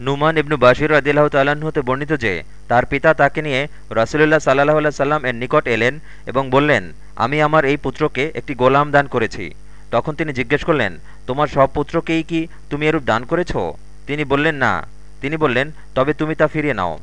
নুমান ইবনু বাশির আদিল্লাহ তাল্লাহ্ন হতে বর্ণিত যে, তার পিতা তাকে নিয়ে রাসুলুল্লাহ সাল্লাহ আল্লাহ সাল্লাম এর নিকট এলেন এবং বললেন, আমি আমার এই পুত্রকে একটি গোলাম দান করেছি। তখন তিনি জিজ্ঞেস করলেন, তোমার সব পুত্রকেই কি তুমি এরূপ দান করেছ? তিনি বললেন, না। তিনি বললেন, তবে তুমি তা ফিরিয়ে নাও।